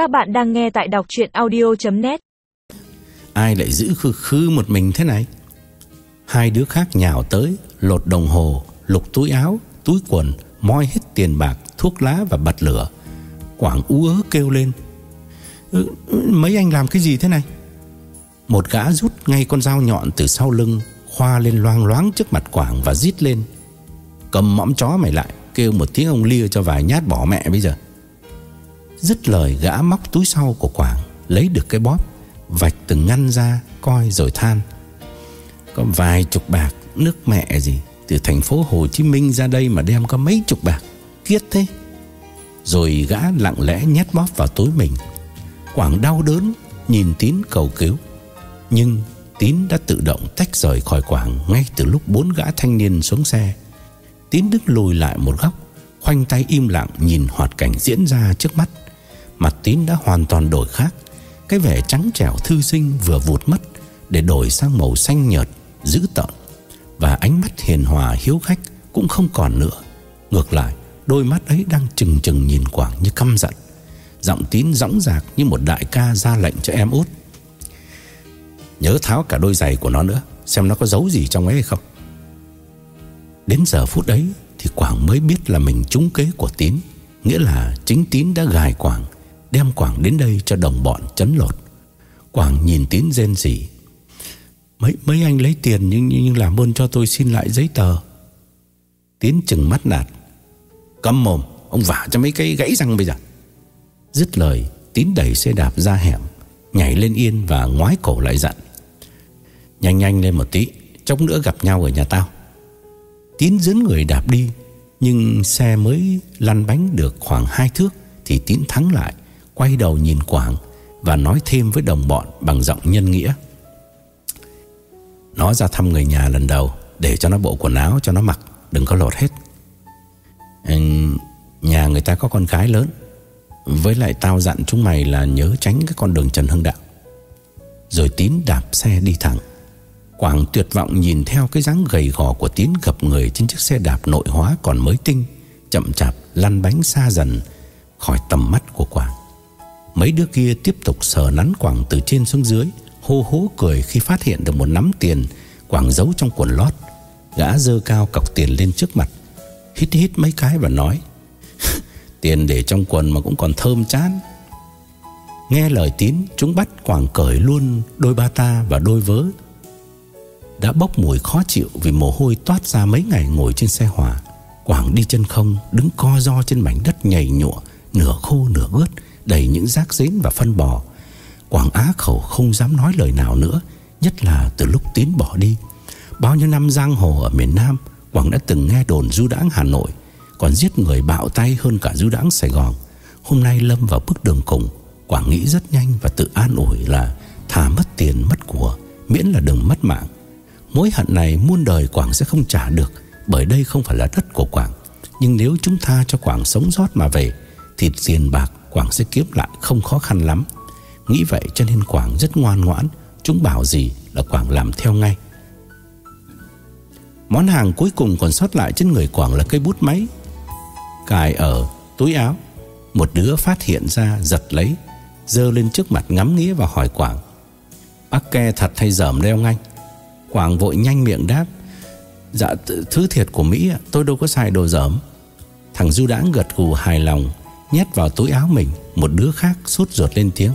Các bạn đang nghe tại đọc chuyện audio.net Ai lại giữ khư khư một mình thế này? Hai đứa khác nhào tới, Lột đồng hồ, Lục túi áo, Túi quần, Moi hết tiền bạc, Thuốc lá và bật lửa. Quảng ú ớ kêu lên ừ, ừ, Mấy anh làm cái gì thế này? Một gã rút ngay con dao nhọn từ sau lưng, Khoa lên loang loáng trước mặt Quảng Và rít lên. Cầm mõm chó mày lại, Kêu một tiếng ông lia cho vài nhát bỏ mẹ bây giờ. Dứt lời gã móc túi sau của Quảng, Lấy được cái bóp, Vạch từng ngăn ra, Coi rồi than. Có vài chục bạc, Nước mẹ gì, Từ thành phố Hồ Chí Minh ra đây Mà đem có mấy chục bạc, Kiết thế. Rồi gã lặng lẽ nhét bóp vào túi mình. Quảng đau đớn, Nhìn Tín cầu cứu. Nhưng Tín đã tự động tách rời khỏi Quảng Ngay từ lúc bốn gã thanh niên xuống xe. Tín đứng lùi lại một góc, Khoanh tay im lặng nhìn hoạt cảnh diễn ra trước mắt. Mặt Tín đã hoàn toàn đổi khác. Cái vẻ trắng trẻo thư sinh vừa vụt mất Để đổi sang màu xanh nhợt, Dữ tợn. Và ánh mắt hiền hòa hiếu khách Cũng không còn nữa. Ngược lại, đôi mắt ấy đang chừng chừng nhìn Quảng như căm giận. Giọng Tín dõng dạc như một đại ca ra lệnh cho em út. Nhớ tháo cả đôi giày của nó nữa, Xem nó có giấu gì trong ấy hay không. Đến giờ phút ấy Thì Quảng mới biết là mình trúng kế của Tín, Nghĩa là chính Tín đã gài Quảng. Đem Quảng đến đây cho đồng bọn chấn lột. Quảng nhìn Tín rên rỉ. Mấy mấy anh lấy tiền nhưng, nhưng làm ơn cho tôi xin lại giấy tờ. Tiến chừng mắt nạt. Câm mồm Ông vả cho mấy cái gãy răng bây giờ. Dứt lời Tín đẩy xe đạp ra hẻm Nhảy lên yên và ngoái cổ lại dặn. Nhanh nhanh lên một tí Chốc nữa gặp nhau ở nhà tao. Tín dẫn người đạp đi Nhưng xe mới lăn bánh được khoảng hai thước Thì Tín thắng lại. Quay đầu nhìn Quảng Và nói thêm với đồng bọn bằng giọng nhân nghĩa. Nó ra thăm người nhà lần đầu Để cho nó bộ quần áo cho nó mặc Đừng có lột hết. Ừ, Nhà người ta có con gái lớn Với lại tao dặn chúng mày là nhớ tránh cái con đường Trần Hưng Đạo. Rồi Tín đạp xe đi thẳng. Quảng tuyệt vọng nhìn theo cái dáng gầy gò của Tín gập người trên chiếc xe đạp nội hóa còn mới tinh, chậm chạp lăn bánh xa dần khỏi tầm mắt của Quảng. Mấy đứa kia tiếp tục sờ nắn Quảng từ trên xuống dưới, hô hố cười khi phát hiện được một nắm tiền Quảng giấu trong quần lót. Gã dơ cao cọc tiền lên trước mặt, hít hít mấy cái và nói: "Tiền để trong quần mà cũng còn thơm chán." Nghe lời Tín, chúng bắt Quảng cởi luôn đôi ba ta và đôi vớ đã bốc mùi khó chịu vì mồ hôi toát ra mấy ngày ngồi trên xe hỏa. Quảng đi chân không, đứng co ro trên mảnh đất nhầy nhụa, nửa khô nửa ướt, đầy những rác rến và phân bò. Quảng á khẩu không dám nói lời nào nữa, nhất là từ lúc Tín bỏ đi. Bao nhiêu năm giang hồ ở miền Nam, Quảng đã từng nghe đồn du đãng Hà Nội, còn giết người bạo tay hơn cả du đãng Sài Gòn. Hôm nay lâm vào bước đường cùng, Quảng nghĩ rất nhanh và tự an ủi là thà mất tiền mất của, miễn là đừng mất mạng. Mối hận này muôn đời Quảng sẽ không trả được Bởi đây không phải là đất của Quảng Nhưng nếu chúng ta cho Quảng sống sót mà về Thì tiền bạc Quảng sẽ kiếm lại không khó khăn lắm. Nghĩ vậy cho nên Quảng rất ngoan ngoãn. Chúng bảo gì là Quảng làm theo ngay. Món hàng cuối cùng còn sót lại trên người Quảng là cây bút máy. Cài ở túi áo, Một đứa phát hiện ra, giật lấy Dơ lên trước mặt ngắm nghĩa và hỏi Quảng, Bác ke thật hay dởm đeo ngay? Quảng vội nhanh miệng đáp Dạ thứ thiệt của Mỹ Tôi đâu có xài đồ dởm. Thằng Du đã gật gù hài lòng Nhét vào túi áo mình, Một đứa khác sốt ruột lên tiếng.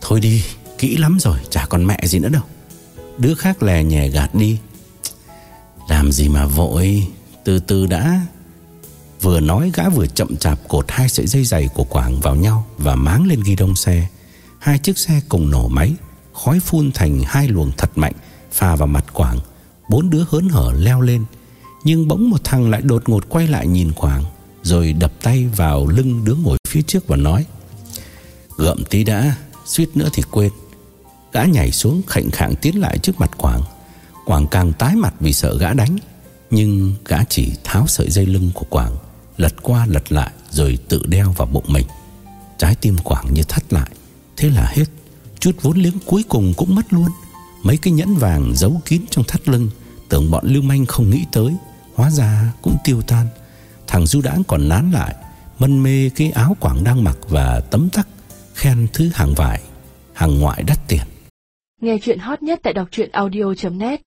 Thôi đi, kỹ lắm rồi, Chả còn mẹ gì nữa đâu. Đứa khác lè nhẹ gạt đi. Làm gì mà vội, Từ từ đã. Vừa nói, gã vừa chậm chạp cột hai sợi dây dày của Quảng vào nhau Và máng lên ghi đông xe. Hai chiếc xe cùng nổ máy, Khói phun thành hai luồng thật mạnh Phà vào mặt Quảng. Bốn đứa hớn hở leo lên, Nhưng bỗng một thằng lại đột ngột quay lại nhìn Quảng. Rồi đập tay vào lưng đứa ngồi phía trước và nói Gợm tí đã, Suýt nữa thì quên. Gã nhảy xuống khạnh khạng tiến lại trước mặt Quảng. Quảng càng tái mặt vì sợ gã đánh, Nhưng gã chỉ tháo sợi dây lưng của Quảng, Lật qua lật lại Rồi tự đeo vào bụng mình. Trái tim Quảng như thắt lại. Thế là hết, Chút vốn liếng cuối cùng cũng mất luôn. Mấy cái nhẫn vàng giấu kín trong thắt lưng, Tưởng bọn lưu manh không nghĩ tới, Hóa ra cũng tiêu tan. Thằng Du đãng còn nán lại, Mân mê cái áo quảng đang mặc và tấm tắc khen thứ hàng vải, Hàng ngoại đắt tiền. Nghe chuyện hot nhất tại đọc truyện audio.net